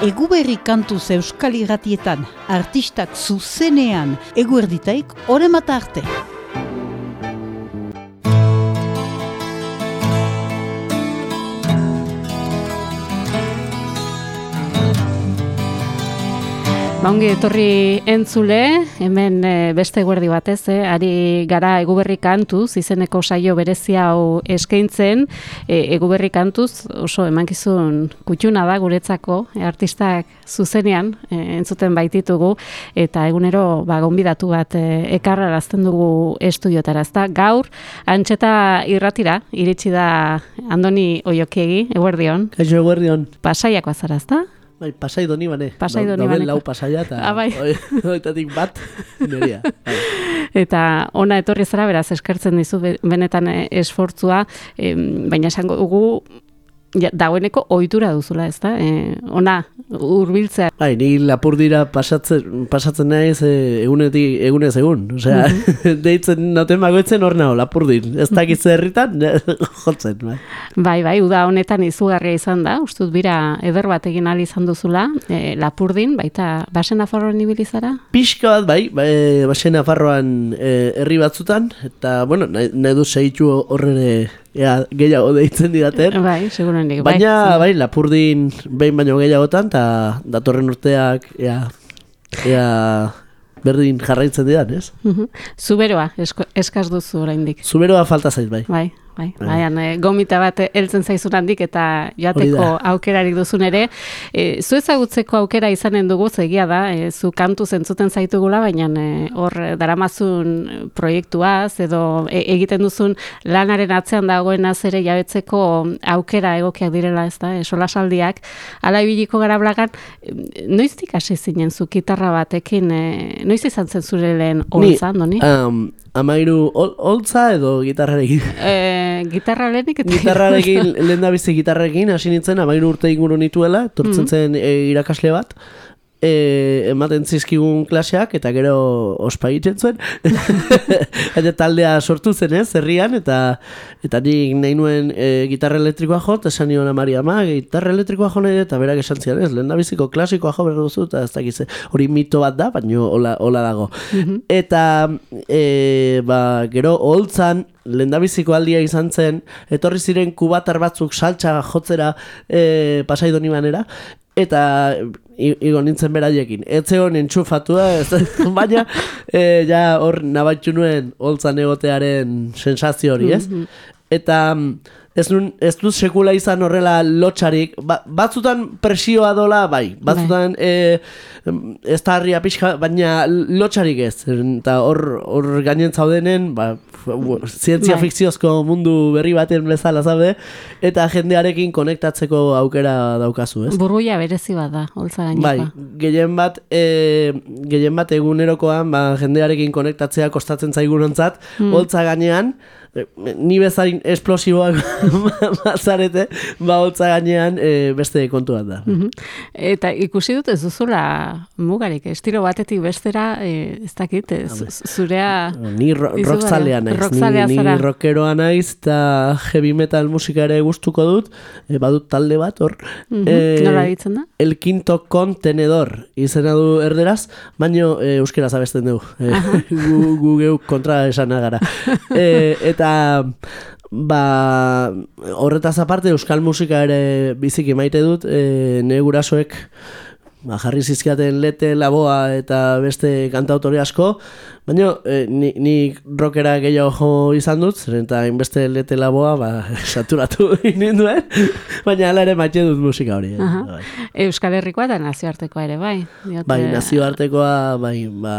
Eguberri kantuz euskal irratietan, artistak zuzenean, eguerditaik, oremata arte. Baungi etorri entzule, hemen e, beste guerdi batez, eh? ari gara eguberri kantuz, izeneko saio berezia hau eskaintzen, e, eguberri kantuz oso emankizun kutxuna da guretzako, e, artistak zuzenean e, entzuten baititugu, eta egunero ba, gonbidatu bat e, ekarrarazten dugu estudiotara. Ezta? Gaur, antxeta irratira, iritsi da Andoni Oiokegi, eguerdion. Kaixo eguerdion. Pasaiako azara, ezta? Bai, pasai doni bane. Pasai doni bane. lau pasaia eta ah, bai. oitatik bat neria. Bai. Eta ona etorri zara beraz eskertzen dizu benetan eh, esfortzua, baina esango dugu ja, dagoeneko ohitura duzula, ez da? E, ona, urbiltzea. Bai, ni lapur dira pasatzen, pasatzen naiz e, egunetik, egunez egun. Osea, mm deitzen noten bagoitzen hor nago, lapur din. Ez dakiz herritan, jotzen, bai. Bai, bai, uda honetan izugarria izan da, ustut bira eder bat egin ali izan duzula, e, lapur din, baita, basen afarroan ibilizara? Pixka bat, bai, bai basen afarroan herri batzutan, eta, bueno, nahi, nahi du zeitu horrene ea, gehiago deitzen didaten. Bai, segurenik. Bai, Baina, bai, bai, lapurdin behin baino gehiagotan, eta datorren urteak, ea, ea, berdin jarraitzen didan, ez? Zuberoa, eskaz duzu oraindik. Zuberoa falta zaiz, bai. Bai, bai, bai. bai gomita bat heltzen zaizun handik eta joateko aukerarik duzun ere. E, zu ezagutzeko aukera izanen dugu, zegia da, e, zu kantu zentzuten zaitugula, baina e, hor daramazun proiektuaz edo e, egiten duzun lanaren atzean dagoen ere jabetzeko aukera egokiak direla, ez da, e, solasaldiak. Ala ibiliko gara blagan, noiztik hasi zinen zu gitarra batekin, e, noiz izan zen zure lehen holtza, doni? Um, amairu holtza edo gitarrarekin? E, gitarrarekin? Gitarrarekin, lehen da bizi gitarrarekin, hasi nintzen, amairu urte inguru nituela, tortzen mm e, irakasle bat, e, ematen zizkigun klaseak eta gero ospa egiten zuen eta taldea sortu zen ez, herrian eta eta nik nahi nuen e, gitarra elektrikoa jo eta esan nion amari ama gitarra elektrikoa jo nahi eta berak esan zian ez lehen biziko klasikoa jo berdu zu eta ez dakize hori mito bat da baina hola, hola dago mhm. eta e, ba, gero holtzan lendabiziko aldia izan zen, etorri ziren kubatar batzuk saltsa jotzera e, pasaidoni manera, eta igo nintzen beraiekin. Ez zegoen entxufatua, ez, baina e, ja hor nabaitxu nuen holtzan egotearen sensazio hori, ez? Mhm. Eta ez, nun, ez dut sekula izan horrela lotxarik, ba, batzutan presioa dola, bai, batzutan e, ez da harria pixka, baina lotxarik ez, eta hor, hor gainen zaudenen, ba, zientzia bai. fikziozko mundu berri baten bezala, zabe, eta jendearekin konektatzeko aukera daukazu, ez? Burruia berezi bat da, holtza gaineko. Bai, gehien bat, e, gehien bat egunerokoan, ba, jendearekin konektatzea kostatzen zaigunontzat, mm. holtza gainean, ni bezain esplosiboak mazarete, ba hotza gainean e, beste kontu bat da. Mhm. Eta ikusi dut ez duzula mugarik, estilo batetik bestera, e, ez dakit, zurea... Ni ro rockzalea naiz, ni, ni rockeroa naiz, eta heavy metal musika ere gustuko dut, e, badut talde bat hor. Mm -hmm. Nola ditzen da? El quinto contenedor, izena du erderaz, baino e, euskera zabesten dugu. E, gu, gu geu kontra esan agara. e, eta ba horretaz aparte euskal musika ere biziki maite dut e, ne gurasoek ba, jarri zizkiaten lete laboa eta beste kantautori asko baina e, ni, ni rockera gehiago izan dut zeren eta inbeste lete laboa ba, saturatu ninduen baina ala ere maite dut musika hori eh? bai. Euskal Herrikoa eta nazioartekoa ere bai Diote... bai nazioartekoa bai ba,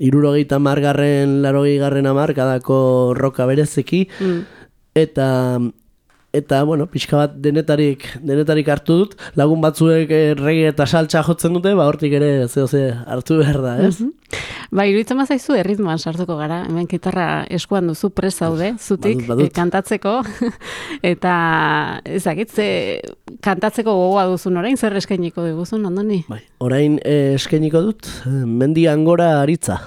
irurogeita margarren, larogei garren amarkadako roka berezeki, mm. eta eta bueno, pixka bat denetarik denetarik hartu dut, lagun batzuek errege eta saltza jotzen dute, ba hortik ere zeo ze hartu behar da, ez? Mm Ba, iruditzen mazaizu erritmoan sartuko gara, hemen gitarra eskuan duzu prez zaude, zutik, badut, eh, kantatzeko, eta ezagitze kantatzeko gogoa duzun orain, zer eskainiko diguzun, andoni? Bai, orain eh, eskainiko dut, eh, mendian gora aritza.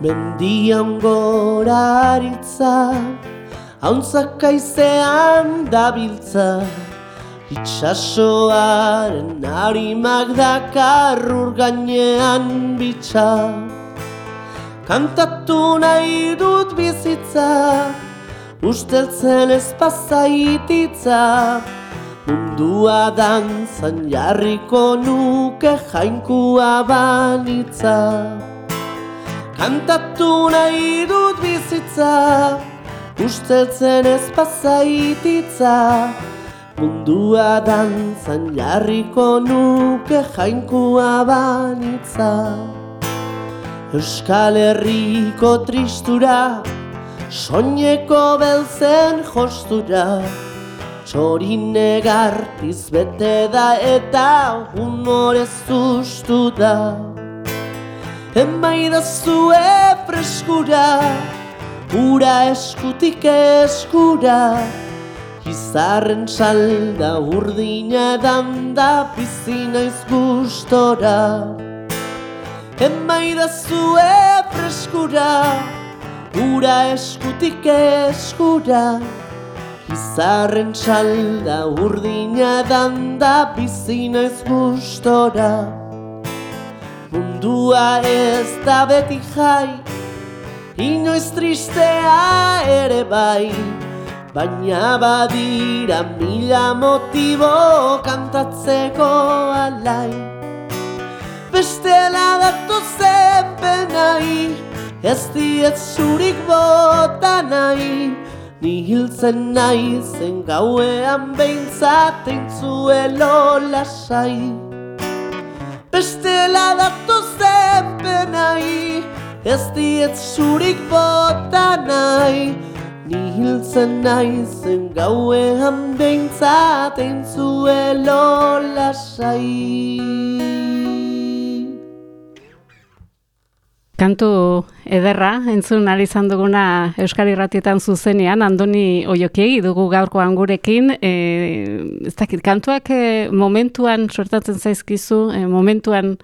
Mendian gora aritza, hauntzak aizean dabiltza. Itxasoaren harimak dakarrur gainean bitxa. Kantatu nahi dut bizitza Usteltzen ez pasaititza. Mundua dantzan jarriko nuke jainkua banitza Kantatu nahi dut bizitza Usteltzen ez pasaititza. Mundua dantzan jarriko nuke jainkua banitza. Euskal Herriko tristura Soineko belzen jostura. Txorin negartiz bete da eta humorez ustu da Emaida zue freskura Ura eskutik eskura. Izarren salda urdina danda pizina izgustora Emaida zue freskura Ura eskutik eskura. Izarren salda urdina danda pizina izgustora Mundua ez da beti jai Inoiz tristea ere bai. Baina badira mila motibo kantatzeko alai. Bestela datu zen penai Ez diet zurik bota nahi. Ni hiltzen nahi zen gauean behintzaten zuelo lasai Bestela datu zen penai Ez diet zurik bota nahi. Ni hiltzen nahi zen gauean behintzaten zuelo lasai Kantu ederra, entzun izan duguna Euskal Irratietan zuzenean, Andoni Oiokiegi dugu gaurkoan gurekin, e, ez dakit, kantuak e, momentuan sortatzen zaizkizu, e, momentuan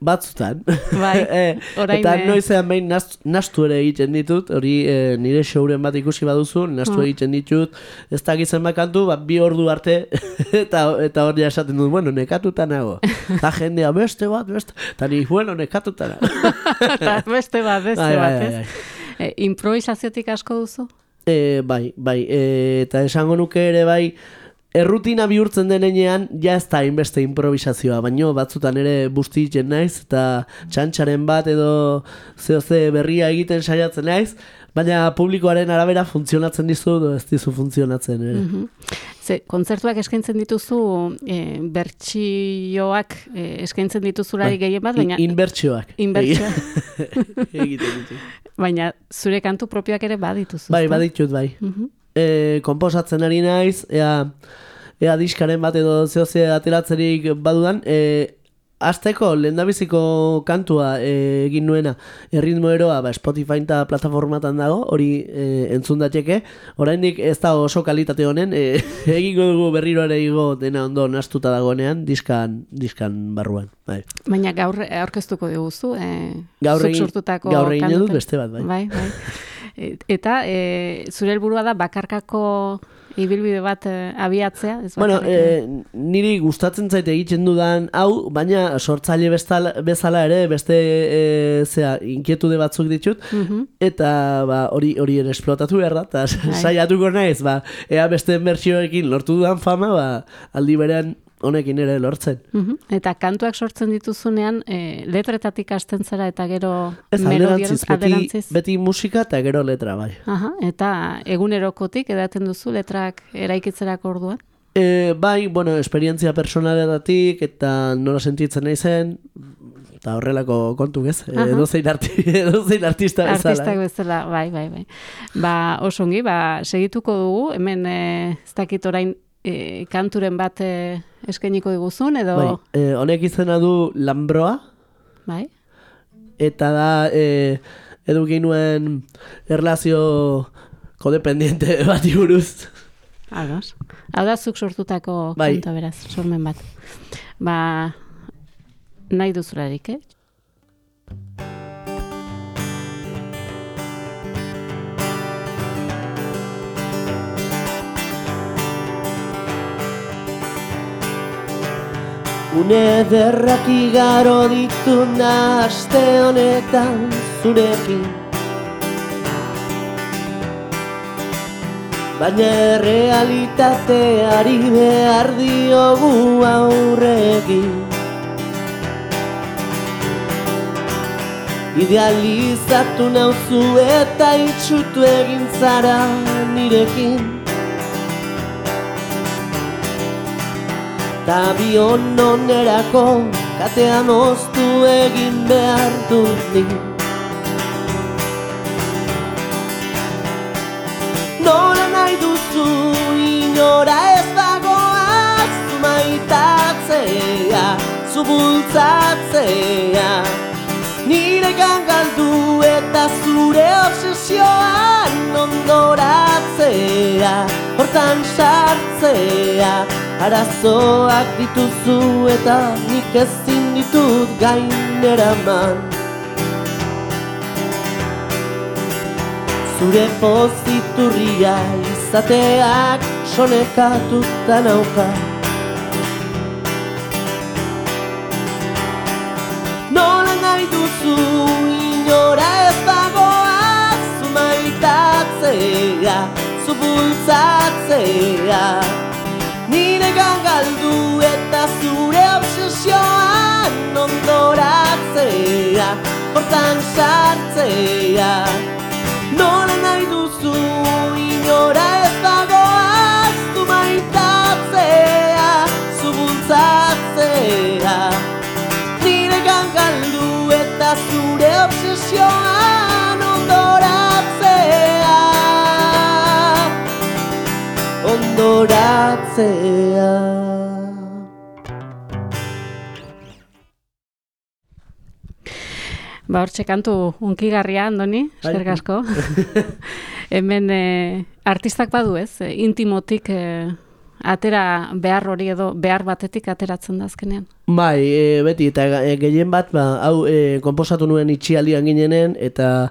batzutan. Bai, E, orain, eta eh. noizean behin naz, nastu ere egiten ditut, hori e, nire showren bat ikusi baduzu, nastu Mm. egiten ditut, ez dakitzen bakantu, bat bi ordu arte, eta eta hori esaten dut, bueno, nekatuta nago. Eta jendea, beste bat, beste, eta ni, bueno, nekatuta nago. eta beste bat, beste Bai, bai, bat, bai, ez? bai. E, improvisaziotik asko duzu? E, bai, bai, e, eta esango nuke ere bai, errutina bihurtzen denean ja ez da hainbeste improvisazioa, baino batzutan ere busti egiten naiz, eta txantxaren bat edo zeo ze berria egiten saiatzen naiz, baina publikoaren arabera funtzionatzen dizu edo ez dizu funtzionatzen ere. Mhm. Ze, kontzertuak eskaintzen dituzu, e, bertsioak e, eskaintzen dituzulari Bai, gehien bat, baina, In- Inbertsioak. Inbertsioak. Egiten ditu. baina zure kantu propioak ere badituzu. Bai, baditut, bai. Mhm. E, komposatzen ari naiz, ea, ea diskaren bat edo zehose ateratzerik badudan, e, Azteko, lehendabiziko kantua e, egin nuena, erritmo eroa, ba, Spotify eta plataformatan dago, hori e, entzun dateke, oraindik ez da oso kalitate honen, e, egingo dugu berriro ere igo dena ondo nastuta dagoenean, diskan, diskan barruan. Bai. Baina gaur aurkeztuko diguzu, e, Gaur egin- sortutako gaur egin dut beste bat, bai. bai, bai. E, Eta e, zure helburua da bakarkako ibilbide bat e, abiatzea? Ez Bueno, e, niri gustatzen zait egiten dudan hau, baina sortzaile bezala, bezala ere beste e, zea, inkietude batzuk ditut, Mhm. eta ba, hori hori ere esplotatu behar da, eta Bai. saiatuko naiz, ba, ea beste bertsioekin lortu dudan fama, ba, aldi berean honekin ere lortzen. Mhm. Eta kantuak sortzen dituzunean, e, letretatik hasten zara eta gero Ez alderantziz, beti, beti musika eta gero letra, bai. Aha, eta egunerokotik edaten duzu letrak eraikitzerako orduan? E, bai, bueno, esperientzia personaletatik eta nola sentitzen naizen, eta horrelako kontu ez, Aha. edo zein, arti, edozein artista bezala. Artistak eh. bezala, bai, bai, bai. Ba, oso ongi, ba, segituko dugu, hemen e, ez dakit orain e, kanturen bat e, eskainiko diguzun, edo... Bai, e, honek izena du Lambroa, bai? eta da e, eduki nuen erlazio kodependiente bati buruz. Ados. Hau da zuk sortutako Bai. beraz, sormen bat. Ba, nahi duzularik, eh? Une derrak igaro ditu naste honetan zurekin. Baina realitateari behar diogu aurrekin. Idealizatu nauzu eta itxutu egin zara nirekin Ta bion onerako katea moztu egin behar dut nik Nola nahi duzu inora ez dagoa Zu maitatzea, zu bultzatzea. Nire gangaldu eta zure obsesioan ondoratzea Hortan sartzea Arazoak dituzu eta nik ezin ditut gainera man Zure poziturria izateak sonekatuta nauka. Nola nahi duzu inora ez dagoa Zu maitatzea, Nire gangaldu eta zure obsesioan ondoratzea Hortan sartzea. Nola nahi duzu inora ez dagoa Zu maitatzea, zu bultzatzea Nire gangaldu eta zure obsesioan Ondoratzea Ba, hortxe kantu unkigarria, Andoni, Bai. eskerrik asko. Hemen eh, artistak badu ez, eh, intimotik eh, atera behar hori edo behar batetik ateratzen da azkenean. Bai, e, beti, eta e, gehien bat, ba, hau e, konposatu nuen itxialdian ginenen, eta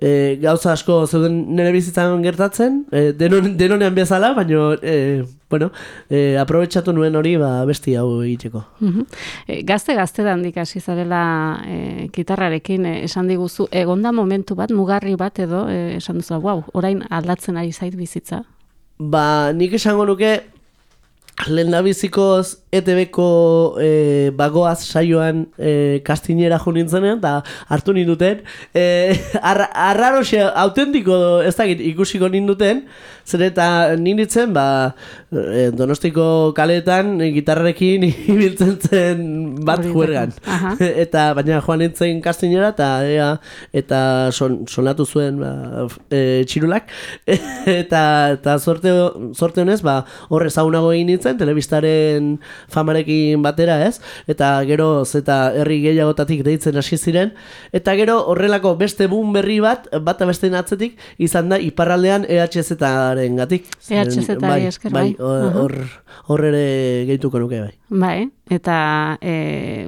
e, gauza asko zeuden nire bizitzan gertatzen, e, denon, denonean bezala, baina, e, bueno, e, aprobetsatu nuen hori, ba, besti hau egiteko. E, gazte gazte dandik hasi zarela e, gitarrarekin e, esan diguzu, egonda momentu bat, mugarri bat edo, e, esan duzu, wow, orain aldatzen ari zait bizitza. Ba, nik esango nuke, lehen bizikoz ETB-ko e, bagoaz saioan e, kastinera jo nintzenean, eta hartu ninduten, e, ar, arraroxe, autentiko, ez dakit, ikusiko ninduten, zer eta ninditzen, ba, e, donostiko kaletan gitarrarekin ibiltzen zen bat juergan. Eta baina joan nintzen kastinera, eta ea, eta son, sonatu zuen ba, e, txirulak, eta, eta sorte, sorte honez, ba, hor ezagunago egin nintzen, telebistaren famarekin batera, ez? Eta gero zeta herri gehiagotatik deitzen hasi ziren, eta gero horrelako beste boom berri bat, bata besteen atzetik, izan da iparraldean EHZ-aren gatik. EHZ-ari bai, esker, bai, bai. hor, hor, hor ere gehituko nuke, bai. Bai, eta e,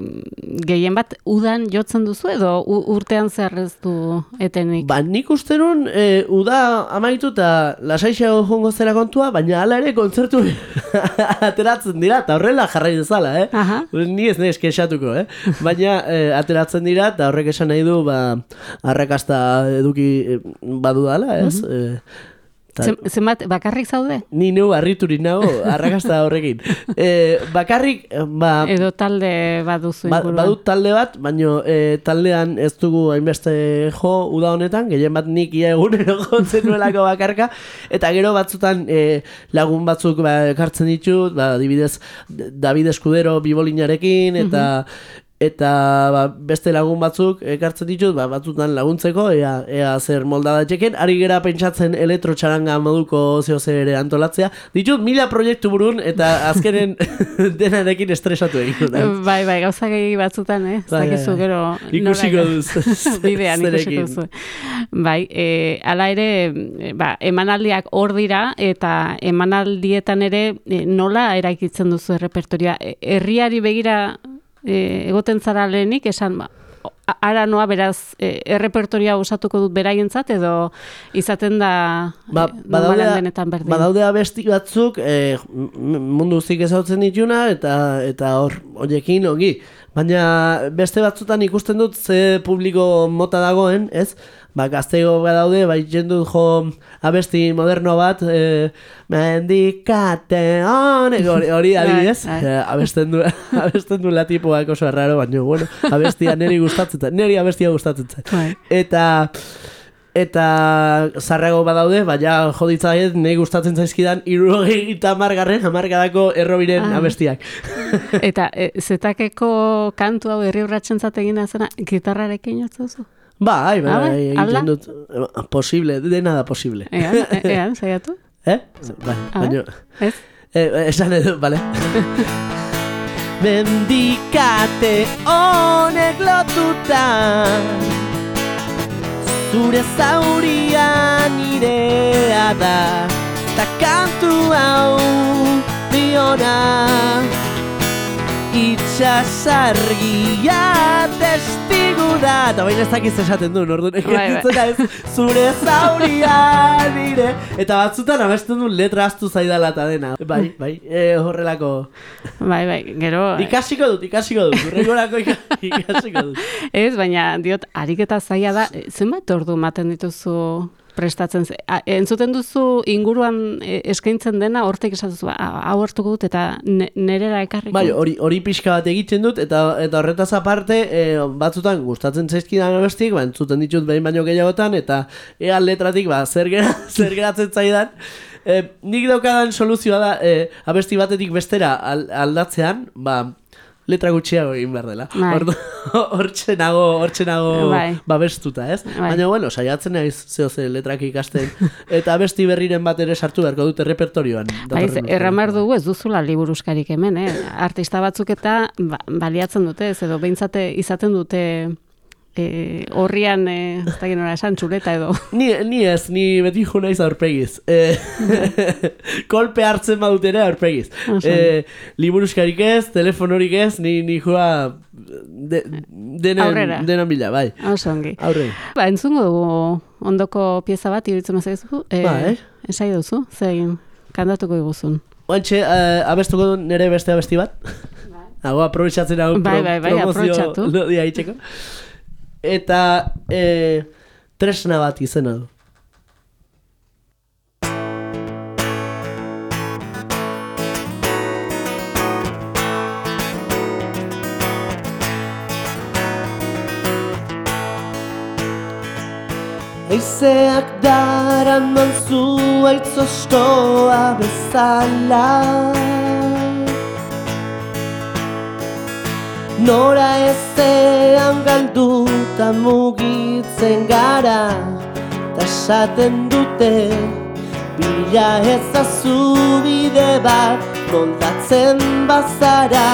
gehien bat udan jotzen duzu edo urtean zer ez du etenik? Ba, nik uste nun, e, uda amaitu eta lasaixo jongo zera kontua, baina hala ere kontzertu ateratzen dira, eta horrela jarrai dezala, eh? Aha. Ni ez naiz kexatuko, eh? Baina eh, ateratzen dira, eta horrek esan nahi du, ba, arrakasta eduki eh, badu dala, ez? Eh, ta- Zen- Zenbat bakarrik zaude? ni neu harriturik nago arrakasta horrekin. Eh, bakarrik, ba, Edo talde baduzu Ba, inguruan? badut talde bat, baino e, taldean ez dugu hainbeste jo uda honetan, gehien bat nik ia egunero jotzen nuelako bakarka, eta gero batzutan e, lagun batzuk ba, ekartzen ditut, ba, dibidez David Escudero bibolinarekin, eta eta ba, beste lagun batzuk ekartzen ditut, ba, batzutan laguntzeko, ea, ea zer molda datxeken, ari gera pentsatzen elektrotxaranga moduko zeo zer ere antolatzea. Ditut mila proiektu burun, eta azkenen denarekin estresatu egin. Bai, bai, gauza gehi batzutan, eh? Bai, Zakizu bai. gero... Ikusiko duzu. Bidean ikusiko duzu. Bai, e, ala ere, ba, emanaldiak hor dira, eta emanaldietan ere e, nola eraikitzen duzu errepertorioa. E, herriari begira e, egoten zara lehenik, esan, ba, ara noa beraz e, errepertoria usatuko dut beraientzat edo izaten da Ba, e, badaude, normalan denetan berdin. badaude abesti batzuk m- mundu zik ezautzen dituna eta eta hor hoiekin ongi. Baina beste batzutan ikusten dut ze publiko mota dagoen, ez? Ba, gaztego badaude, bai dut jo abesti moderno bat, eh, mendikate honek, hori, hori adibidez, Bai, bai. eh, abesten du, abesten du latipoak oso erraro, baina, bueno, abestia neri gustatzen zait, neri abestia gustatzen zait. Bai. Eta eta zarrago badaude, baina joditzaiet nahi gustatzen zaizkidan irurogei eta margarren hamarkadako errobiren Ah. abestiak. Eta e, zetakeko kantu hau herri urratzen zategin zena, gitarrarekin jotzuzu? Bai, bai, Ah, bai? bai, egiten dut. eh, Posible, dena da posible. Ean, e- ean, saiatu? Eh? Bai, A baina... ver, Ez? Eh, eh, esan edo, bale. Mendikate honek lotuta Zure zauria nirea da Ta kantu hau diona Itxasargia testigu da Eta baina ez dakiz esaten du, orduan. Bai. Eta ez, zure zauria nire Eta batzutan abesten du letra astu zaidala eta dena. Bai, bai, e, horrelako. Bai, bai, gero... Ikasiko dut, ikasiko dut, urrengorako ika- ikasiko dut. Ez, baina diot, ariketa zaila da, zenbat ordu maten dituzu prestatzen, ze- a, entzuten duzu inguruan e, eskaintzen dena, hortek esatuzu, "A- hau hartuko dut eta ne, nerera ekarriko. Bai, hori hori pixka bat egiten dut eta eta horretaz aparte e, batzutan gustatzen zaizkidan abestik, ba entzuten ditut behin baino gehiagotan eta ea letratik ba zer gera, zer geratzen zaidan. E, nik daukadan soluzioa da e, abesti batetik bestera al, aldatzean, ba letra gutxiago egin behar dela. Bai. Hortxe nago, hortxe nago Bai. babestuta, ez? Bai. Baina, bueno, saiatzen naiz zeo ze letrak ikasten. Eta abesti berriren bat ere sartu beharko dute repertorioan. Bai, erramar dugu ez duzula liburuskarik hemen, eh? Artista batzuk eta ba, baliatzen dute, ez edo behintzate izaten dute e, horrian, e, ez da genora esan, txuleta edo. Ni, ni ez, ni beti jo naiz aurpegiz. E, kolpe hartzen badut ere aurpegiz. E, liburuskarik ez, telefonorik ez, ni, ni joa de, denen, Aurrera. denen bila, bai. Oso ongi. Aurre. Ba, entzungo dugu ondoko pieza bat, iruditzen mazaizu. E, Bai. Esai duzu, zein kantatuko iguzun. Oantxe, uh, abestuko du nere beste abesti bat? Hago, aprobetsatzen hau Bai, bai, bai, aprobetxatu. lodia itxeko. Eta e, tresna bat izena du. Eizeak daraman zu aitzostoa bezala Nora ezean galduta mugitzen gara Ta esaten dute Bila ezazu bide bat moldatzen bazara.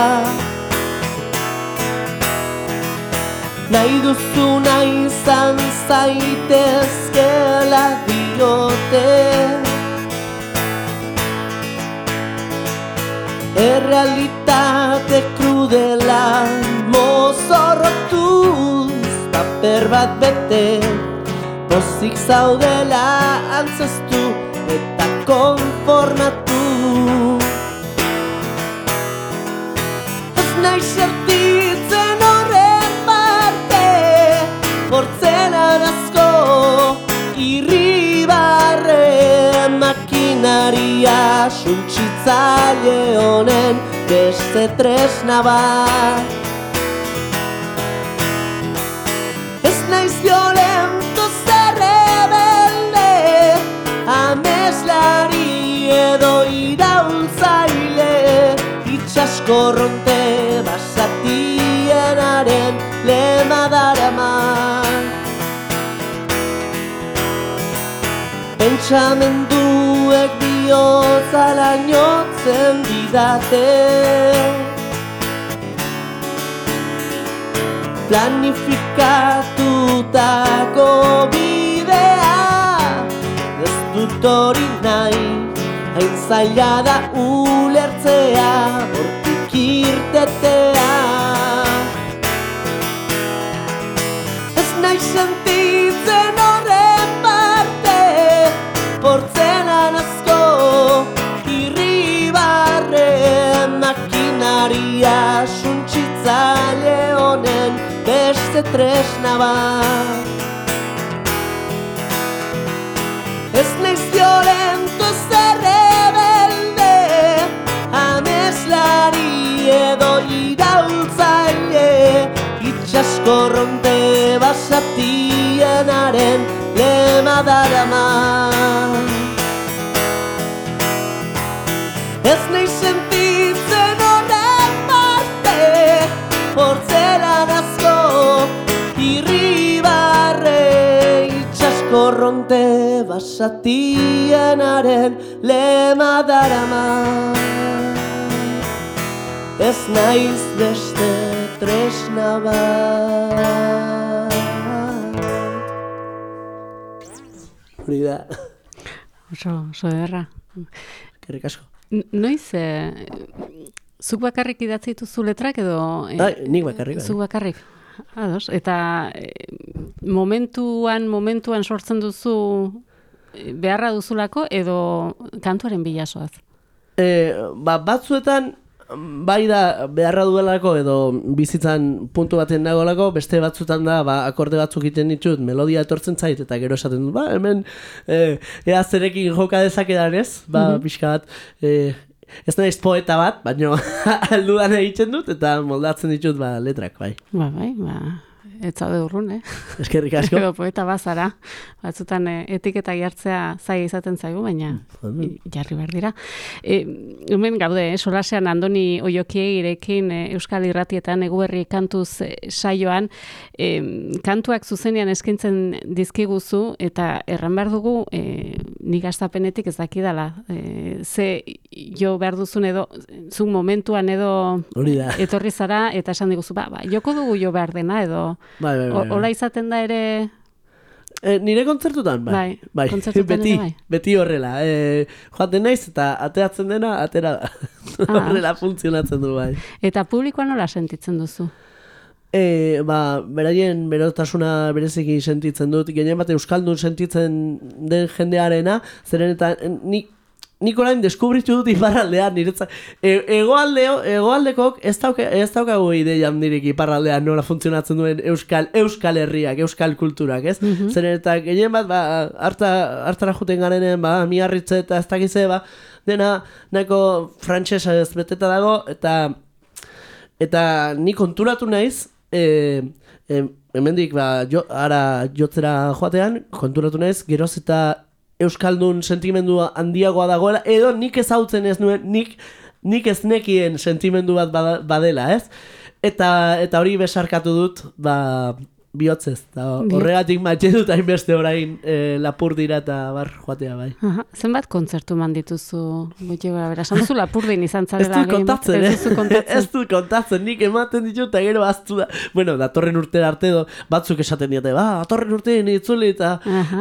Nahi duzuna izan zaitezkela diote Errealitate krudela mozorrotuz Paper bat bete Pozik zaudela antzestu eta konformatu Ez nahi sentitzen horren parte Hortzen arazko irribarre Makinaria suntsitzaile honen beste tresna bat. Ez naiz violento zer rebelde Ameslari edo iraultzaile Itxaskorronte basatienaren lema daraman Pentsamenduek bihotza lainotzen didate Planifikatutako bidea Ez dut hori nahi Hain zaila da ulertzea Hortik irtetea Egia suntsitzaile honen beste tresna bat. Ez naiz violento ez rebelde Ameslari edo iraultzaile. Itxaskorronte basatienaren lema darama Itxaskorronte basatienaren lema darama Ez naiz beste tresna bat Hori da, Oso, oso ederra. kerrik asko. Noiz, e, zuk bakarrik idatzi dituzu letrak edo... e, Bai, nik bakarrik, bai. Zuk bakarrik. Ados, eta e, momentuan, momentuan sortzen duzu e, beharra duzulako edo kantuaren bilasoaz. E, ba, batzuetan mm, bai da beharra duelako edo bizitzan puntu baten dagoelako, beste batzuetan da ba, akorde batzuk egiten ditut, melodia etortzen zait, eta gero esaten dut, ba, hemen e, ea zerekin joka dezakedan ez, ba, pixka bat, e, ez naiz poeta bat, baina aldudan egiten dut, eta moldatzen ditut ba, letrak, bai. Ba, bai, ba, ez zaude urrun, eh? Eskerrik asko. Edo poeta bazara, batzutan e, etiketa jartzea zai izaten zaigu, baina i- jarri behar dira. E, hemen gaude, eh, solasean Andoni Oiokiei irekin e, Euskal Irratietan eguberri kantuz e, saioan, e, kantuak zuzenean eskaintzen dizkiguzu eta erran behar dugu e, nik astapenetik ez dakidala. E, ze jo behar duzun edo, zu momentuan edo etorri zara eta esan diguzu, ba, ba, joko dugu jo behar dena edo Bai, bai, bai, O- bai. Izaten da ere E, nire kontzertutan, bai. Bai, kontzertutan beti, bai. beti horrela. E, joaten naiz eta ateatzen dena, atera da. Ah. horrela funtzionatzen du, bai. eta publikoan nola sentitzen duzu? E, ba, beraien berotasuna bereziki sentitzen dut, gehien bat euskaldun sentitzen den jendearena, zeren eta nik Nik orain deskubritu dut iparraldean niretzat. E, egoaldeo, egoaldekok ez, dauka, ez daukagu ideia handirik iparraldean nola funtzionatzen duen euskal euskal herriak, euskal kulturak, ez? Zeren eta gehien bat, ba, harta, hartara juten garenen, ba, miarritze eta ez dakize, ba, dena nahiko frantsesa ez beteta dago, eta eta ni konturatu naiz, e, e, hemendik ba, jo, ara jotzera joatean, konturatu naiz, geroz eta euskaldun sentimendua handiagoa dagoela, edo nik ezautzen ez nuen, nik, nik ez nekien sentimendu bat badela, ez? Eta, eta hori besarkatu dut, ba, bihotzez. Eta horregatik matxe dut hainbeste orain e, lapur dira eta bar joatea, bai. Aha, zenbat kontzertu man dituzu gutxi gara bera? Esan duzu lapurdin izan Ez zarela. dut kontatzen, ez eh? kontatzen. ez dut kontatzen, nik ematen ditut eta gero aztu da. Bueno, datorren urtera arte do, batzuk esaten diate, ba, datorren urtean itzuli eta,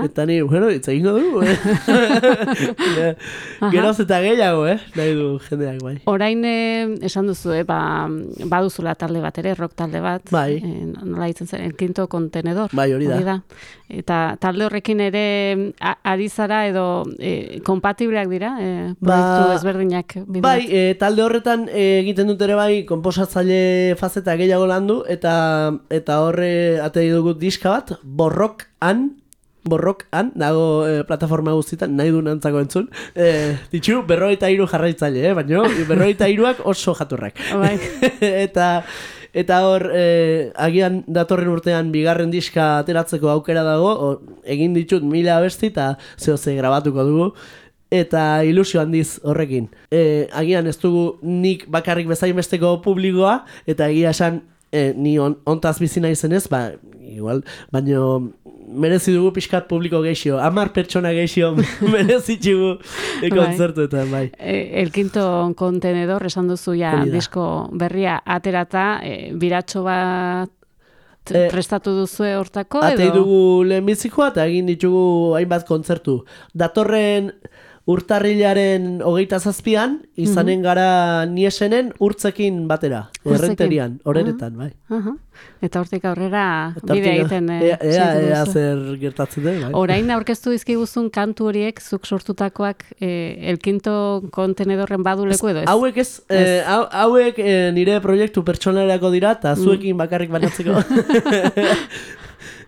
eta ni, bueno, itza egingo du, eh? Geroz eta gehiago, eh? Nahi du jendeak, bai. Orain eh, esan duzu, eh, ba, baduzula talde bat ere, rock talde bat. Bai. Eh, nola ditzen zen, quinto contenedor. Bai, hori da. Eta talde horrekin ere a- ari zara edo eh, kompatibleak dira, eh, Ba, ezberdinak bideratzen? Bai, e, talde horretan e, egiten dut ere bai konposatzaile fazeta gehiago landu eta eta horre atei dugu diska bat, borrok han, borrok han, dago e, plataforma guztietan, nahi du nantzako entzun. E, ditxu, berroita iru jarraitzaile, eh? baina berroita iruak oso jaturrak. Bai. eta eta hor e, agian datorren urtean bigarren diska ateratzeko aukera dago, o, egin ditut mila abesti eta zeo ze grabatuko dugu eta ilusio handiz horrekin. E, agian ez dugu nik bakarrik bezain besteko publikoa eta egia esan e, ni on, ontaz bizi naizenez, ba, igual, baino merezi dugu pixkat publiko geixio, amar pertsona geixio merezitxugu e, Bai. kontzertuetan, bai. Eh, El quinto contenedor esan duzu ja disko berria aterata, eh, biratxo bat Eh, prestatu duzue hortako Atei edo? dugu lehenbizikoa eta egin ditugu hainbat kontzertu. Datorren urtarrilaren hogeita zazpian, izanen gara niesenen urtzekin batera, errenterian, horeretan, bai. Aha. Eta hortik aurrera Eta bidea egiten eh, ea, ea, ea zer gertatzen den, bai. Orain aurkeztu dizkiguzun kantu horiek zuk sortutakoak eh, elkinto kontenedorren baduleku edo ez? Hauek ez, eh, hau- hauek eh, nire proiektu pertsonalerako dira, eta Mm. zuekin bakarrik banatzeko.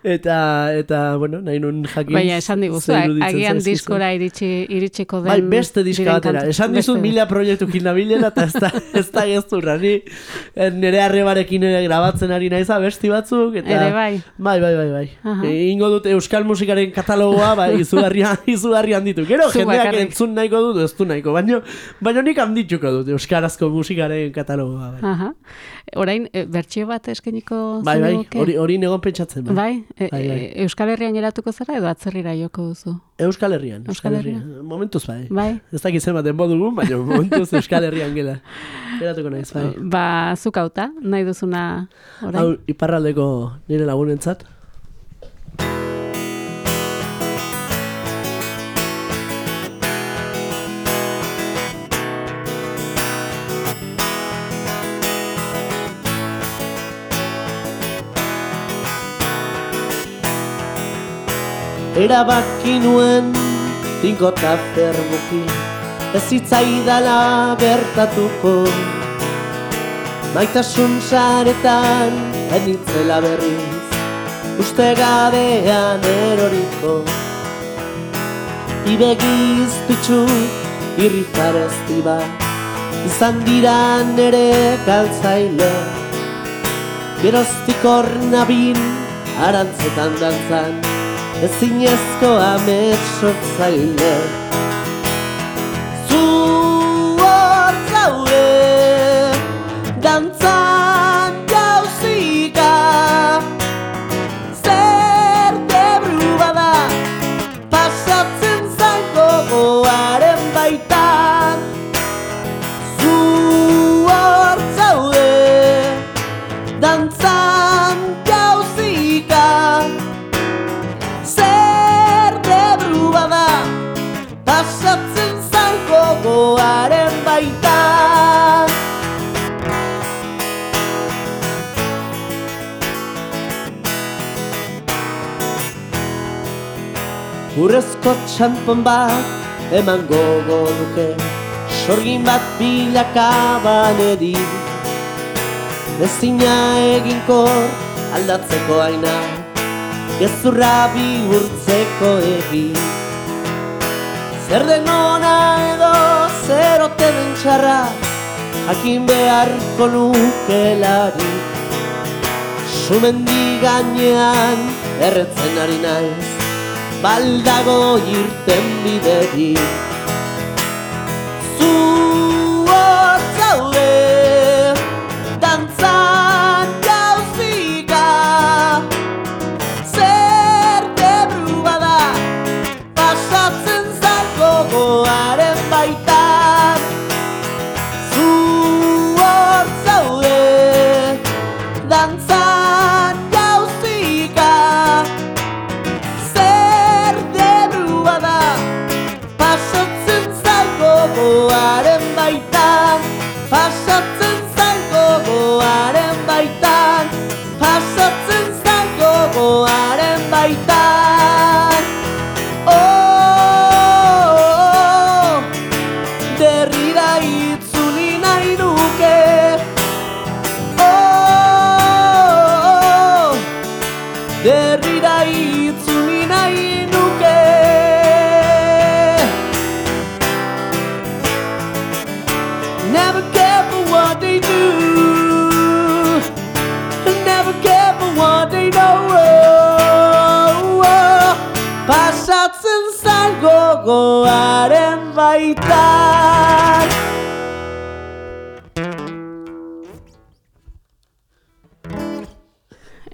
eta, eta, bueno, nahi nun jakin. Baina esan diguzu, iruditzen agian diskora iritsi, iritsiko den... Bai, beste diska batera. Esan dizut mila proiektu nabilela eta ez da, ez da gezurra. Ni eh, nire arrebarekin ere grabatzen ari naiza besti batzuk. Eta, Ere bai. Bai, bai, bai, bai. Aha. E, ingo dut euskal musikaren katalogoa, bai, izugarrian, izugarrian ditu. Gero, jendeak entzun nahiko dut, ez du nahiko. Baina, baina nik handituko dut euskarazko musikaren katalogoa. Bai, Aha. Orain, bertsio bat eskeniko bai, bai hori, hori negon pentsatzen. Bai. Bai, e, Bai, bai. e, Euskal Herrian geratuko zara edo atzerrira joko duzu? Euskal Herrian. Euskal Herrian. Momentuz bai. Bai. Ez dakit zenbat denbo dugun, baina momentuz Euskal Herrian gela. Geratuko naiz, bai. Ba, zuk hauta, nahi duzuna orain? Hau, iparraldeko nire lagunentzat. Erabaki nuen tinkota fermuki Ez zitzaidala gertatuko Maitasun saretan enitzela berriz Uste gabean eroriko. Ibegiz pitxu irrifarezti bat Izan dira nere galtzaile. Geroztik hor nabil arantzetan dantzan Ezinezko amets sortzaile Urrezko txanpon bat eman gogo duke Sorgin bat bilakaban edi Ezina eginkor aldatzeko aina Gezurra bihurtzeko egi. Zer den ona edo zer ote den txarra Jakin beharko nukelari. Sumendi gainean erretzen ari naiz Baldago irten bideri Zu hor zaude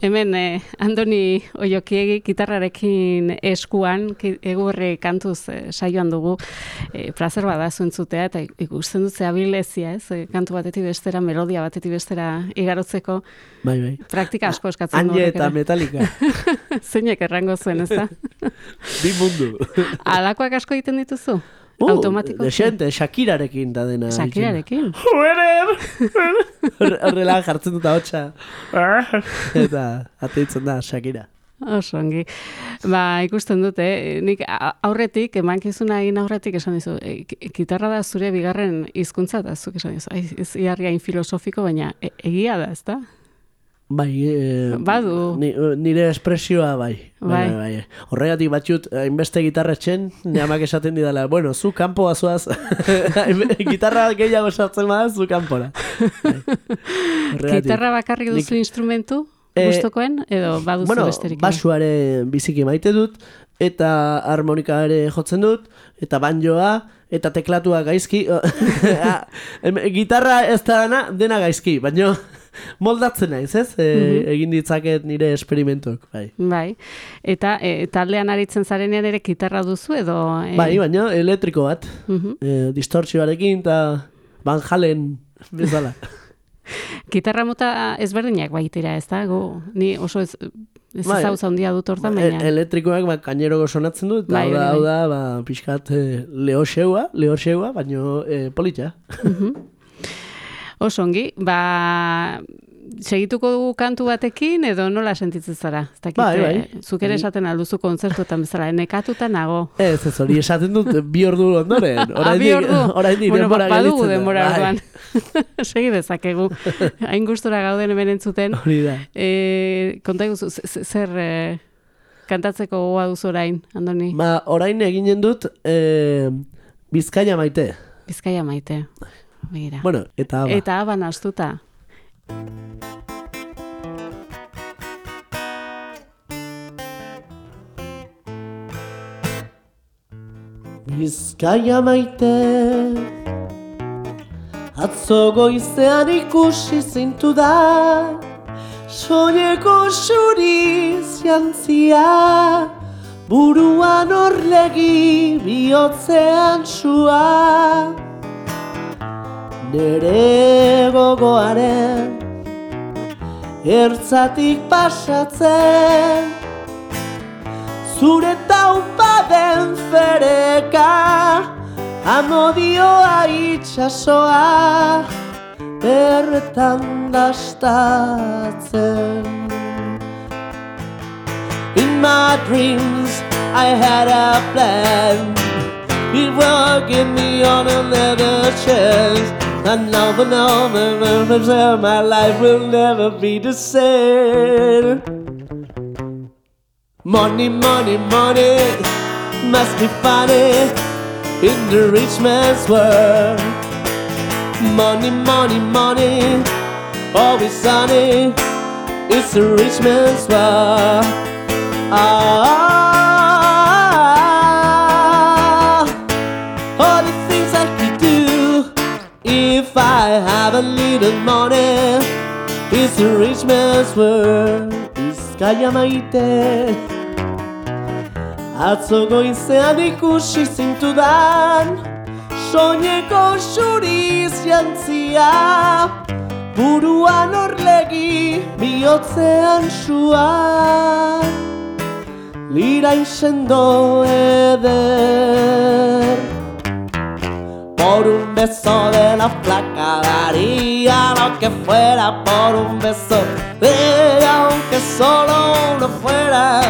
Hemen eh, Andoni Oiokiegi gitarrarekin eskuan, egurri kantuz eh, saioan dugu, eh, plazer bada zuentzutea, eta ikusten dut zehabilezia, ez? Eh, kantu batetik bestera, melodia batetik bestera igarotzeko, Bai, bai praktika asko eskatzen du. Anje horrek eta ere. Metallica Zeinek errango zuen, ez da? Bi mundu Alakoak asko egiten dituzu? Uh, Automatiko. Desente, Shakirarekin da dena. Shakirarekin. Hor- Horrela jartzen dut hotxa. Eta ateitzen da Shakira. Oso ongi. Ba, ikusten dute, nik a- aurretik, emankizuna egin aurretik esan dizu, e, ki- gitarra da zure bigarren hizkuntza da zuk esan dizu. Ai, ez iarriain filosofiko, baina e- egia da, ezta? Bai, e, Badu. Ni, nire espresioa bai. Bai. bai, bai. Horregatik batxut, hainbeste gitarra etxen, ne amak esaten didala, bueno, zu kanpo azuaz, gitarra gehiago sartzen bada, zu kanpora. Bai. Gitarra bakarrik duzu Nik- instrumentu, Eh, gustokoen, edo baduzu bueno, besterik? basuare biziki maite dut, eta harmonika ere jotzen dut, eta banjoa, eta teklatua gaizki. Ah, gitarra ez da dana, dena gaizki, baina moldatzen naiz, ez? E, Mhm. Egin ditzaket nire esperimentok, bai. Bai. Eta e, taldean aritzen zarenean ere gitarra duzu edo... E, Bai, baina elektriko bat, mhm. e, distortzioarekin eta Van Halen bezala. Gitarra mota ezberdinak baitira, ez da? Gu, ni oso ez, ez Bai. ezagutza handia dut hortan, E, baina... elektrikoak ba, kainero sonatzen dut, eta Bai, hau da, bai, hau da, ba, pixkat e, lehoxeua, lehoxeua, baina e, politxa. Oso ongi, ba, segituko dugu kantu batekin edo nola sentitzen zara? Ez dakit, Bai, bai. eh, Zuk ere esaten alduzu kontzertuetan bezala, nekatuta nago. Ez, ez hori esaten dut bi ordu ondoren. Ah, bi ordu? Oraindik bueno, denbora ba- badugu denbora Bai, orduan. Segi dezakegu. Hain gustura gauden hemen entzuten. Hori da. E, konta iguzu, zer e, kantatzeko gogoa duzu orain, Andoni? Ba, orain eginen dut e, Bizkaia maite. Bizkaia maite. Begira. Bueno, eta ba. Eta aban astuta. Bizkaia maite Atzo goizean ikusi zintu da Soineko xuriz jantzia Buruan orlegi bihotzean sua Nere gogoaren Ertzatik pasatzen Zure taupaden fereka Amodioa itxasoa Bertan dastatzen. In my dreams I had a plan. We were give me on another chance And now but now my life will never be the same Money, money, money must be funny in the rich man's world. Money, money, money, always sunny. It's the rich man's world. Ah, I have a little money. It's the rich man's world. Bizkaia maite. Atzo goizean ikusi zintudan Soineko xuriz jantzia Buruan orlegi bihotzean sua Lira sendo eder Por un beso de la flaca daría lo que fuera por un beso de ella, aunque solo uno fuera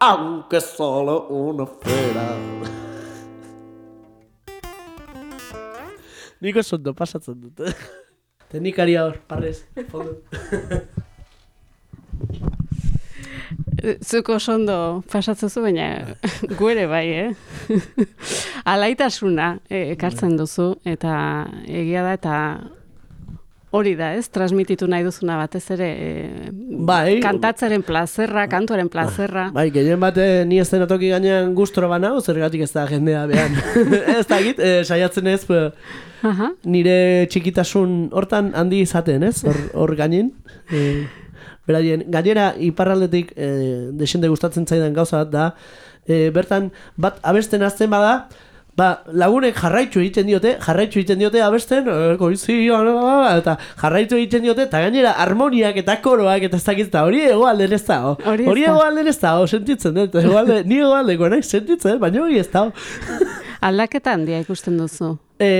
aunque solo uno fuera. Niko sondo pasatzen dut. Teknikaria hor, parrez. fondo. Zuko sondo pasatzezu, baina gu ere bai, eh? Alaitasuna eh, ekartzen duzu, eta egia da, eta hori da, ez? Transmititu nahi duzuna batez ere, eh, Bai. kantatzaren plazerra, kantuaren plazerra. Bai, gehien bate ni ez denatoki gainean gustro bana, zergatik ez da jendea behan. ez da git, eh, saiatzen ez, eh, Aha. nire txikitasun hortan handi izaten, ez? Hor, hor gainen. E, beraien, gainera iparraldetik e, desende gustatzen zaidan gauza bat da, e, bertan bat abesten azten bada, Ba, lagunek jarraitzu egiten diote, jarraitzu egiten diote abesten, eh, goizi, eta jarraitzu egiten diote, eta gainera harmoniak eta koroak eta ez dakit, eta hori egoalden ez da, Hori hori egoalden ez da, sentitzen dut, egoalde, ni egoaldeko nahi sentitzen, baina hori ez da. Aldaketa handia ikusten duzu. E,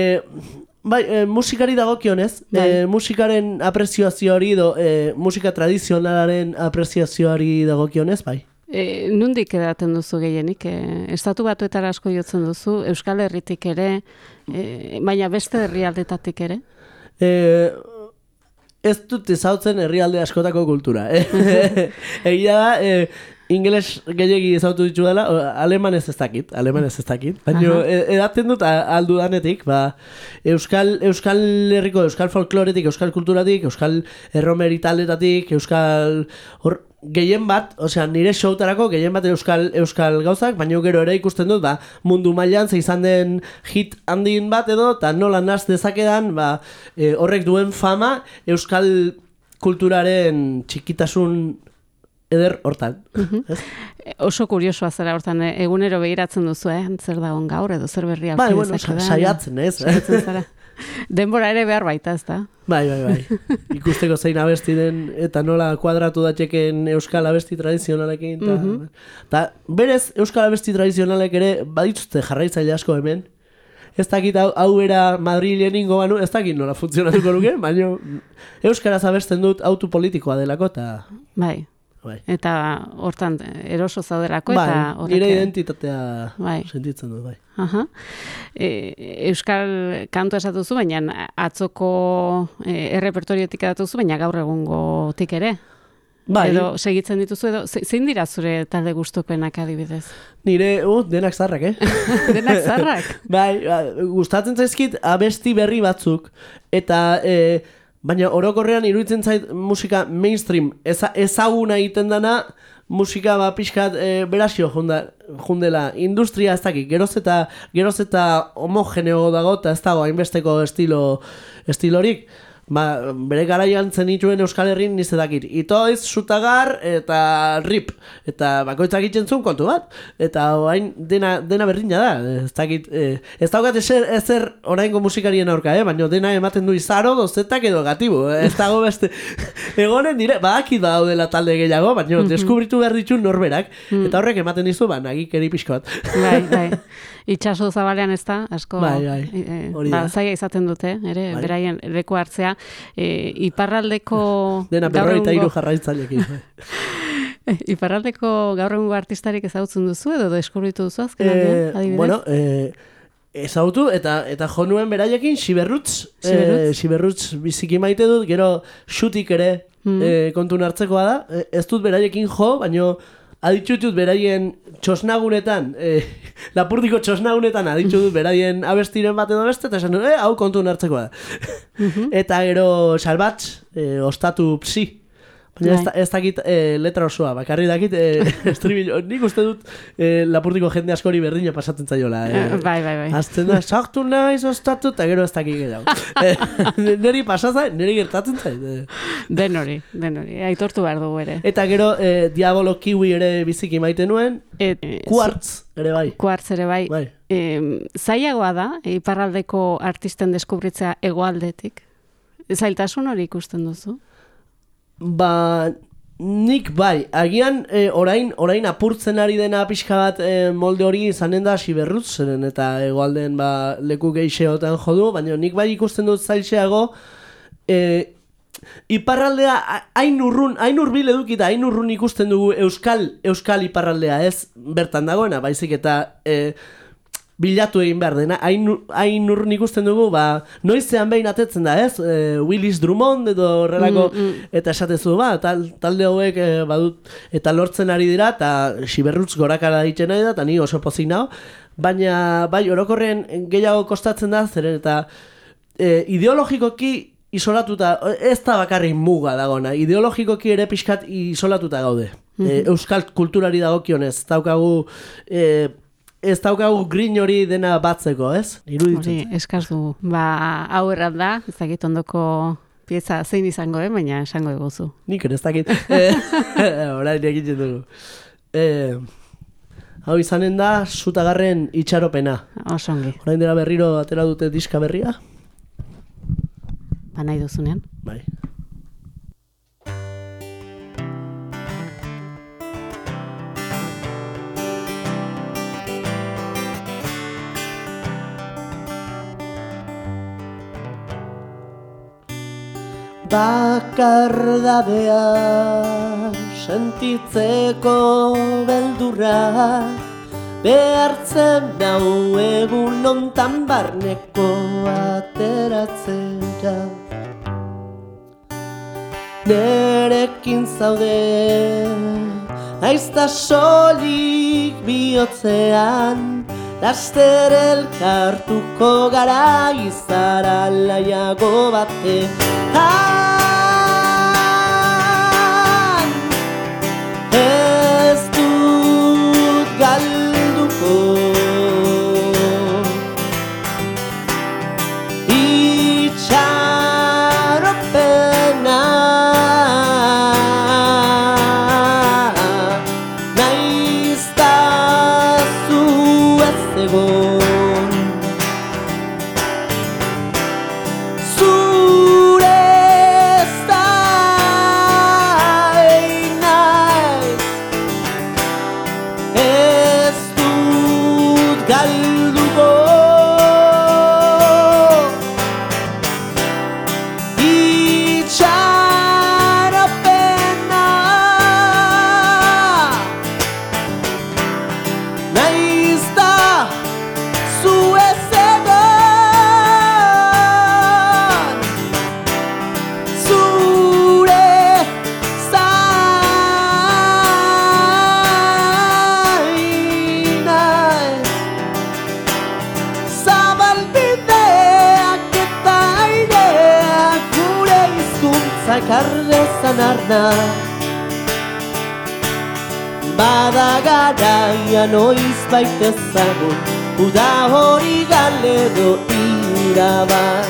bai, e, musikari dagokionez, Bai. e, musikaren apreziazio hori, do, e, musika tradizionalaren apreziazioari dagokionez, bai. E, nundik edaten duzu gehienik? E, estatu batuetara asko jotzen duzu, Euskal Herritik ere, e, baina beste herrialdetatik ere? E, ez dut ezautzen herrialde askotako kultura. Egia da, e, ingeles gehiagi ezautu ditu dela, o, alemanez ez dakit, alemanez ez dakit. Baina e, edaten dut aldu danetik, ba, Euskal, Euskal Herriko, Euskal Folkloretik, Euskal Kulturatik, Euskal Erromeri taldetatik, Euskal... Hor, gehien bat, osea, nire showtarako gehien bat euskal euskal gauzak, baina gero ere ikusten dut, ba, mundu mailan ze izan den hit handin bat edo, eta nola naz dezakedan, ba, e, horrek duen fama euskal kulturaren txikitasun eder hortan. Oso kuriosoa zera hortan, e, egunero begiratzen duzu, eh? zer dagoen gaur edo zer berri Bai, bueno, saiatzen, ez? Saiatzen zara. Denbora ere behar baita, ez da? Bai, bai, bai. Ikusteko zein abesti den eta nola kuadratu datxeken euskal abesti tradizionalekin. Ta, Mhm. ta berez euskal abesti tradizionalek ere badituzte jarraitzaile asko hemen. Ez dakit hau, hau era Madrilen ingo banu, ez dakit nola funtzionatuko luke, baina euskaraz abesten dut autu politikoa delako eta Bai. Bai. Eta hortan eroso zaudelako Bai, eta horrek... nire identitatea Bai. sentitzen dut, bai. Aha. E, Euskal kantu esatuzu, baina atzoko e, errepertoriotik edatuzu, baina gaur egungotik ere. Bai, Edo segitzen dituzu, edo ze- zein dira zure talde gustupenak adibidez? nire, uh, denak zarrak, eh? Denak zarrak? Bai, ba, gustatzen zaizkit abesti berri batzuk eta e, baina orokorrean iruditzen zait musika mainstream eza, ezaguna egiten dana musika ba pixkat e, berazio junda, jundela. Industria ez dakit geroz eta geroz eta homogeneo dago eta ez dago hainbesteko estilo estilorik Ba, bere garaian zenituen Euskal Herrin nize dakit. Itoiz, Sutagar eta Rip. Eta bakoitzak itzen zuen kontu bat. Eta orain dena, dena berdina da. Ez dakit, eh, ez daukat ezer, ezer oraingo musikarien aurka, eh? baina dena ematen du izaro, dozetak edo gatibu. Ez dago beste. Egonen dire, badaki daudela talde gehiago, baina deskubritu behar ditu norberak. Eta horrek ematen dizu, ba, nagikeri pixko bat. Bai, bai. Itxaso zabalean ez da, asko Bai, bai. e, e, ba, da. zaila izaten dute, ere, Bai. beraien leku hartzea. E, iparraldeko... Dena gaur berroita hiru egungo- jarraitzailekin. Iparraldeko gaur egungo artistarik ezagutzen duzu edo deskubritu duzu azken Eh, aldian, adibidez? bueno, eh, ezautu eta eta jo nuen beraiekin Siberrutz, Siberrutz? Siberrutz biziki maite dut, gero xutik ere Mm. eh, kontun hartzekoa da. Eh, ez dut beraiekin jo, baino aditutut beraien txosnagunetan, eh, lapurdiko txosnagunetan aditutut beraien abestiren bat edo beste, eta esan eh, hau kontun hartzekoa da. Mhm. eta gero salbatz, eh, ostatu psi. Baina ez, Bai. ez dakit eh, letra osoa, bakarri dakit eh, estribillo. Nik uste dut eh, lapurtiko jende askori berdina pasatzen zaiola. Eh. bai, bai, bai. Azten da, sartu naiz ostatu, eta gero ez dakik gehiago. Eh, neri pasazai, neri gertatzen zait. eh. Den hori, den hori. Aitortu behar dugu ere. Eta gero eh, Diabolo Kiwi ere biziki maite nuen, Et, e, Quartz ere bai. Kuartz ere bai. Bai. Em, zailagoa da, iparraldeko artisten deskubritzea egoaldetik. Zailtasun hori ikusten duzu? Ba, nik bai, agian eh, orain orain apurtzen ari dena pixka bat eh, molde hori izanen da siberrutz zeren eta egoalden ba, leku geixeotan jodu, baina nik bai ikusten dut zailxeago eh, iparraldea hain urrun, hain urbil edukita, hain urrun ikusten dugu euskal, euskal iparraldea ez? Bertan dagoena, baizik eta eh, bilatu egin behar dena, hain, hain urrun ikusten dugu, ba, noizean behin atetzen da, ez? E, Willis Drummond edo horrelako, eta esatezu, ba, tal, talde hauek e, badut, eta lortzen ari dira, eta siberrutz gorakara ditzen nahi da, eta ni oso pozik nao, baina, bai, orokorren gehiago kostatzen da, zeren eta e, ideologikoki isolatuta, ez da bakarrik muga dagona, ideologikoki ere pixkat isolatuta gaude. E, euskal kulturari dagokionez, daukagu e, ez daukagu grin hori dena batzeko, ez? Hori, eskaz dugu. Ba, hau erran da, ez dakit ondoko pieza zein izango, eh? baina esango eguzu. Nik ere ez dakit. Eh, Orain egiten dugu. Eh, Hau izanen da, zutagarren itxaropena. Osongi, Orain dela berriro atera dute diska berria? ba nahi duzunean. Bai. Bakardadea sentitzeko beldurra Behartzen nau egun ontan barneko ateratzera. Nerekin zaude Aizta solik bihotzean Laster elkartuko gara izara laiago batean arna Bada garaia noiz baitezagun Uda hori galego iraban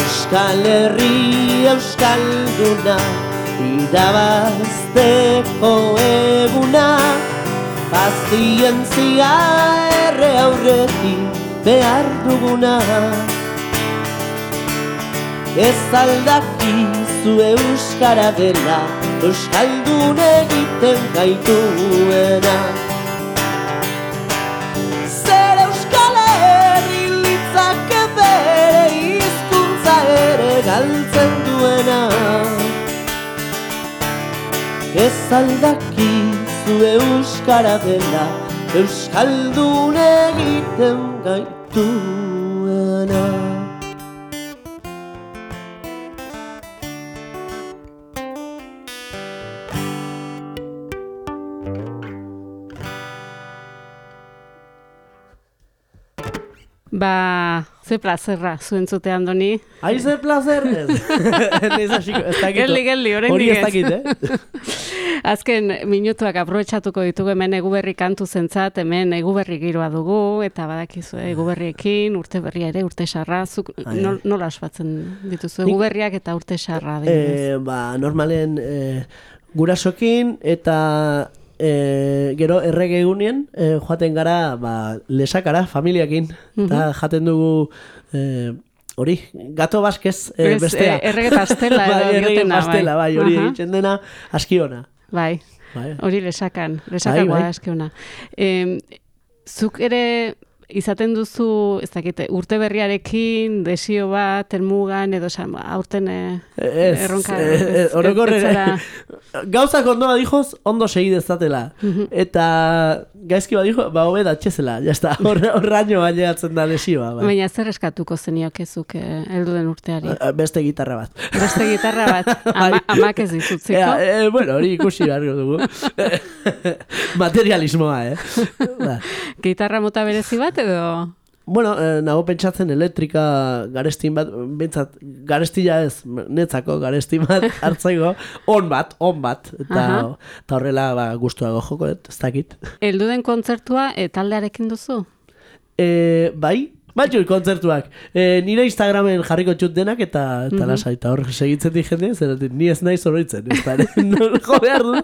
Euskal Herri Euskalduna Irabazteko eguna. Pazientzia erre aurretik behar duguna. Ez aldakizu Euskara dela Euskaldun egiten gaituena. Zer Euskal Herri litzake bere hizkuntza ere galtzen duena. Ez aldakizu Euskara dela Euskaldun egiten gaituena Ba, ze plazerra zuen zute andoni. Aize placer ez. Ez hasiko, ez dakit. Geldi, geldi, oraindik Hori ez dakit, eh? Azken minutuak aprobetxatuko ditugu hemen eguberri kantu zentzat, hemen eguberri giroa dugu, eta badakizu eh, eguberriekin, urte berria ere, urte sarra, zuk Ai, nol, nola ospatzen dituzu eguberriak eta urte sarra? Eh, ba, normalen eh, gurasokin eta eh, gero errege egunien eh, joaten gara ba, lesakara, familiakin. Eta jaten dugu eh, hori, gato baskez Ez, bestea. eh, errege pastela edo bai, errege diotena, bai. pastela, bai, hori Aha. egiten dena aski ona. Bai, Bai. hori lesakan, lesakan Bai, bai. bai, eskiuna. Em, zuk ere izaten duzu, ez dakite, urte berriarekin, desio bat, elmugan, edo esan, ba, aurten eh, erronka. eh, eh, ez- Gauzak ondo badijoz, ondo segi dezatela. Mhm. Eta gaizki badijo, ba hobe datxezela. Ja está, Hor- horraino baileatzen da lesioa. Bai. Baina zer eskatuko zeniokezuk eh, helduden urteari? Eh, Beste gitarra bat. Beste gitarra bat, ama, Bai. amak ez ditutziko. Ea, eh, bueno, hori ikusi beharko dugu. Materialismoa, eh? Ba. Gitarra mota berezi bat edo... Bueno, eh, nago pentsatzen elektrika garestin bat, bentsat, garestila ez, netzako garestin bat hartzeko, on bat, on bat, eta, eta horrela ba, gustuago joko, ez dakit. Helduden kontzertua e, taldearekin duzu? E, bai, Batxu, kontzertuak. E, nire Instagramen jarriko txut denak eta, eta Mhm. lasai, eta hor segitzen di jende, zeratik, ni ez nahi zoroitzen, ez da, jo behar du,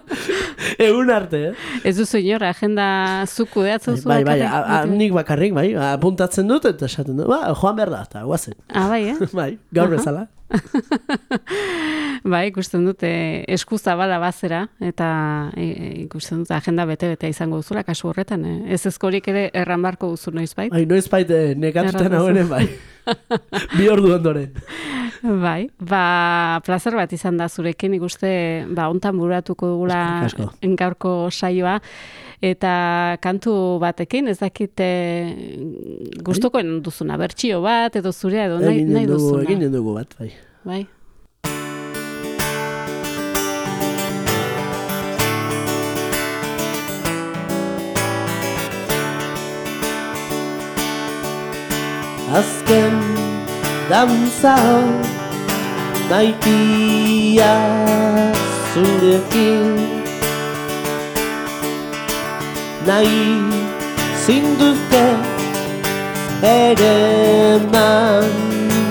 egun arte, eh? Ez duzu inor, agenda zuku deatzen zu. Bai, bai, a, nik bakarrik, bai, apuntatzen dut, eta esaten dut, ba, joan behar da, eta guazen. Ah, bai, eh? bai, gaur bezala. Bai, ikusten dute eskuza bala bazera, eta e, e, ikusten dute agenda bete-betea izango duzula, kasu horretan, eh? ez ezkorik ere erran barko duzu noiz bai? Bai, noiz baite nekatuta nagoenen, bai. Bi ordu ondoren. Bai, ba, plazer bat izan da zurekin, ikuste, ba, ontan buratuko dugula gaurko saioa, eta kantu batekin, ez dakit e, gustukoen duzuna, bertsio bat, edo zurea, edo nahi, nahi duzuna. eginen dugu bat, bai. Bai. Azken dantza maitia zurekin. Nahi zinduke ere man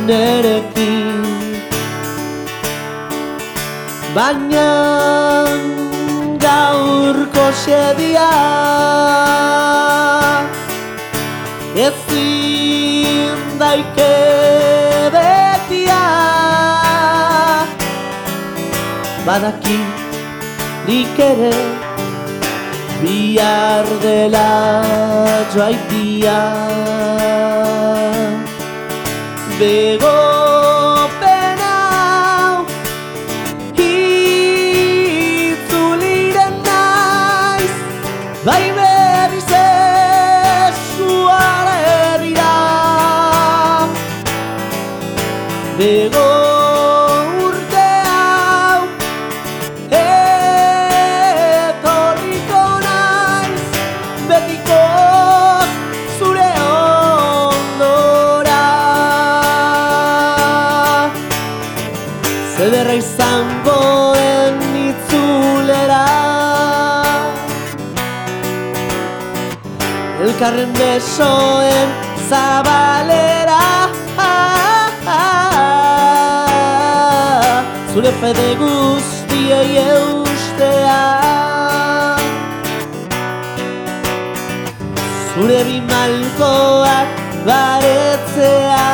nerekin Baina gaurko xedia ezin daike betia Badaki nik ere bihar dela joaitia Bego besoen zabalera. Zure fede guztiei eustea. Zure bimalkoak baretzea.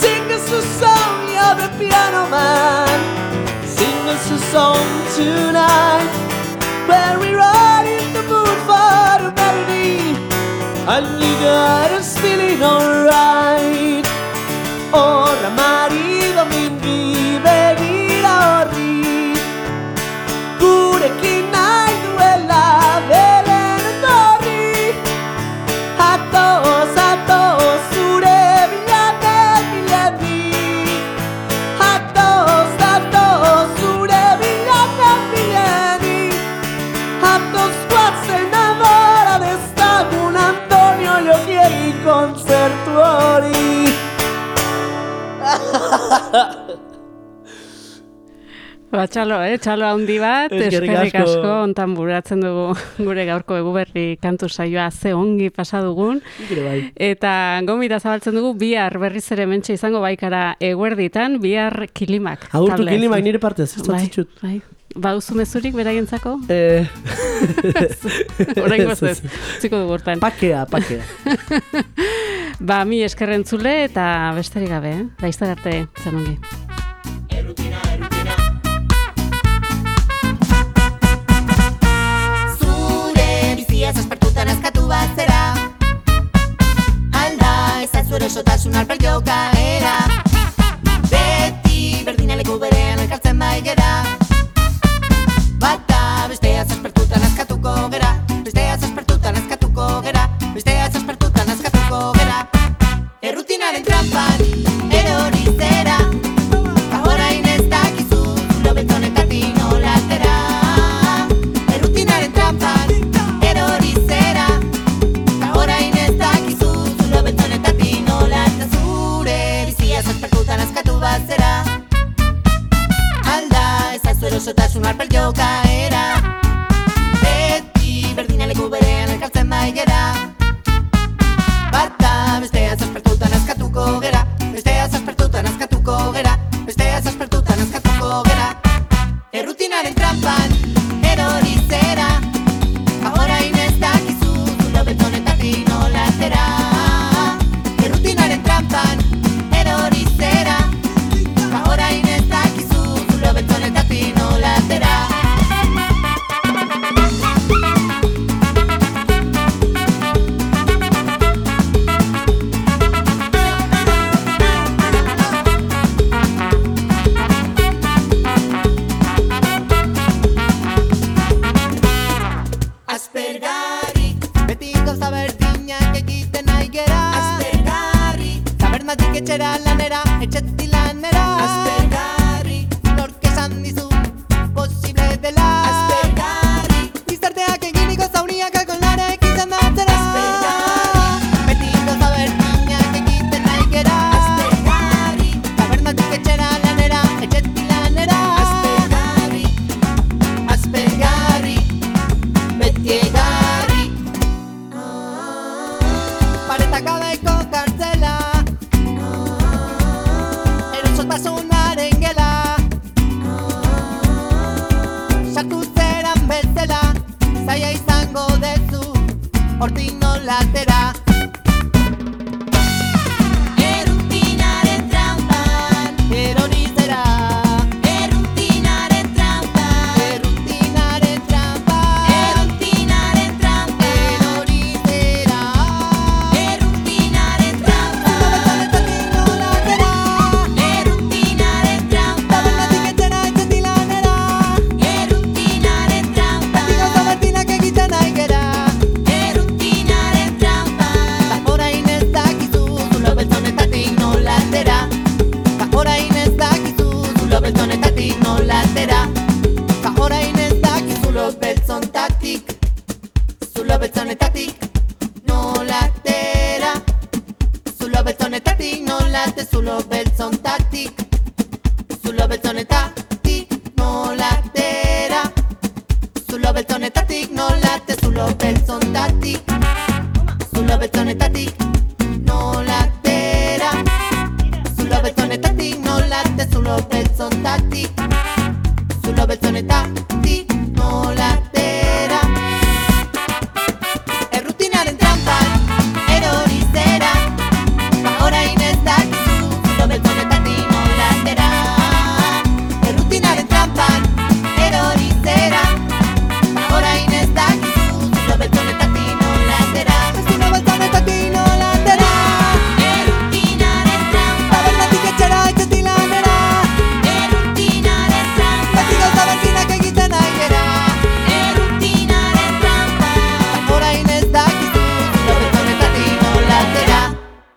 Sing us a song, you're the piano man. Sing us a song tonight. Where we And you got us feeling alright Horra marido Ba, txalo, eh? Txalo handi bat, Eskerrik asko. asko, ontan buratzen dugu gure gaurko eguberri kantu saioa ze ongi pasa dugun. Bai. Eta gomita zabaltzen dugu bihar berriz ere mentxe izango baikara eguerditan, bihar kilimak. Agurtu kilimak nire partez, ez Bai, bai. Baduzu mezurik beraientzako? Eh, Oraingo ez, ez, ez. Ziko dugu hortan. Pakea, pakea. Ba, mi eskerrentzule eta besterik gabe, eh? Laiztar arte, zan ongi. Zure biziaz aspertutan askatu bat zera. Alda ezazure erosotasun alper jokaera Beti berdinaleku berean elkartzen bai gera. Bata bestea zaspertutan askatuko gera